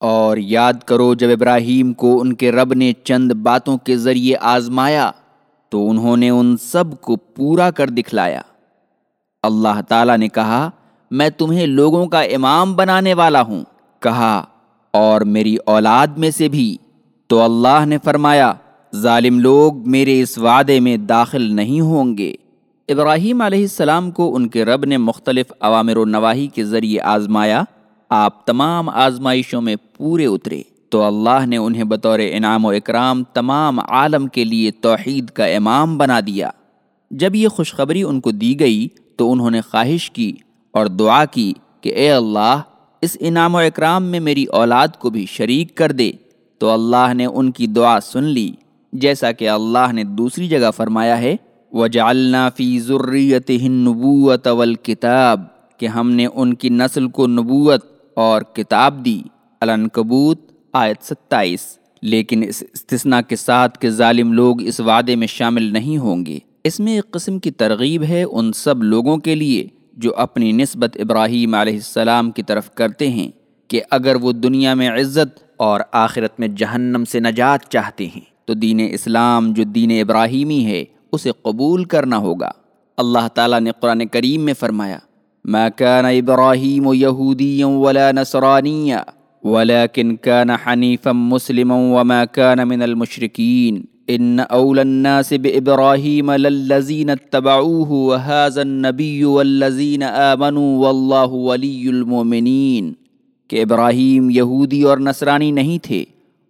اور یاد کرو جب ابراہیم کو ان کے رب نے چند باتوں کے ذریعے آزمایا، تو انہوں نے ان سب کو پورا کر دکھلایا۔ اللہ تعالیٰ نے کہا، میں تمہیں لوگوں کا امام بنانے والا ہوں۔ کہا، اور میری اولاد میں سے بھی۔ تو اللہ نے فرمایا، ظالم لوگ میرے اس وعدے میں داخل نہیں ہوں گے۔ ابراہیم علیہ السلام کو ان کے رب نے مختلف عوامر و نواحی کے ذریعے آزمایا۔ آپ تمام آزمائشوں میں پورے اترے۔ تو اللہ نے انہیں بطور انعام و اکرام تمام عالم کے لیے توحید کا امام بنا دیا۔ جب یہ خوشخبری ان کو دی گئی، تو انہوں نے خواہش کی اور دعا کی کہ اے اللہ، اس انعام و اکرام میں میری اولاد کو بھی شریک کر دے۔ تو اللہ نے ان کی دعا سن لی۔ جیسا کہ اللہ نے دوسری جگہ فرمایا ہے، وجعلنا فی ذریتہ النبوۃ والکتاب کہ ہم نے ان کی نسل کو نبوت اور کتاب دی، العنکبوت، آیت ستائیس۔ لیکن اس استثناء کے ساتھ کہ ظالم لوگ اس وعدے میں شامل نہیں ہوں گے۔ اس میں ایک قسم کی ترغیب ہے ان سب لوگوں کے لیے جو اپنی نسبت ابراہیم علیہ السلام کی طرف کرتے ہیں کہ اگر وہ دنیا میں عزت اور آخرت میں جہنم سے نجات چاہتے ہیں، تو دین اسلام جو دین ابراہیمی ہے، اسے قبول کرنا ہوگا۔ اللہ تعالیٰ نے قرآن کریم میں فرمایا ما كان إبراهيم يهوديا ولا نصرانيا، ولكن كان حنيفا مسلما وما كان من المشركين. إن أولى الناس بإبراهيم للذين اتبعوه، وهذا النبي والذين آمنوا، والله ولي المؤمنين. کہ ابراہیم یہودی اور نصرانی نہیں تھے،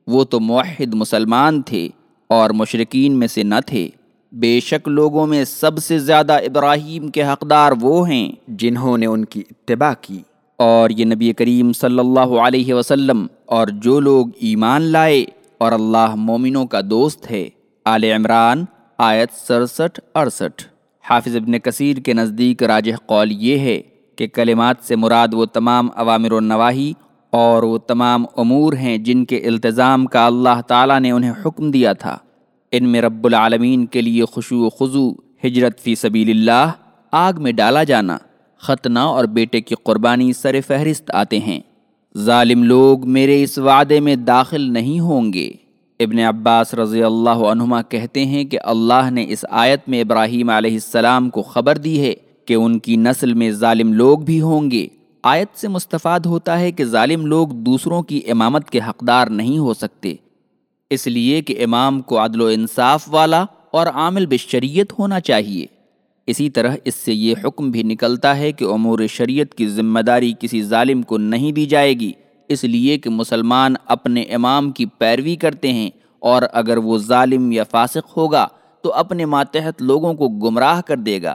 وہ تو موحد مسلمان تھے اور مشرقین میں سے نہ تھے۔ بے شک لوگوں میں سب سے زیادہ ابراہیم کے حقدار وہ ہیں جنہوں نے ان کی اتباع کی۔ اور یہ نبی کریم صلی اللہ علیہ وسلم اور جو لوگ ایمان لائے اور اللہ مومنوں کا دوست ہے۔ آل عمران، آیت سڑسٹھ، اڑسٹھ۔ حافظ ابن کثیر کے نزدیک راجح قول یہ ہے کہ کلمات سے مراد وہ تمام عوامر و نواحی اور وہ تمام امور ہیں جن کے التظام کا اللہ تعالیٰ نے انہیں حکم دیا تھا۔ ان میں رب العالمین کے لیے خوشو و خضو ہجرت فی سبیل اللہ، آگ میں ڈالا جانا، ختنہ اور بیٹے کی قربانی سر فہرست آتے ہیں۔ ظالم لوگ میرے اس وعدے میں داخل نہیں ہوں گے۔ ابن عباس رضی اللہ عنہما کہتے ہیں کہ اللہ نے اس آیت میں ابراہیم علیہ السلام کو خبر دی ہے کہ ان کی نسل میں ظالم لوگ بھی ہوں گے۔ آیت سے مستفاد ہوتا ہے کہ ظالم لوگ دوسروں کی امامت کے حقدار نہیں ہو سکتے۔ اس لیے کہ امام کو عدل و انصاف والا اور عامل بشریت ہونا چاہیے۔ اسی طرح اس سے یہ حکم بھی نکلتا ہے کہ امور شریعت کی ذمہ داری کسی ظالم کو نہیں دی جائے گی۔ اس لیے کہ مسلمان اپنے امام کی پیروی کرتے ہیں اور اگر وہ ظالم یا فاسق ہوگا تو اپنے ماتحت لوگوں کو گمراہ کر دے گا۔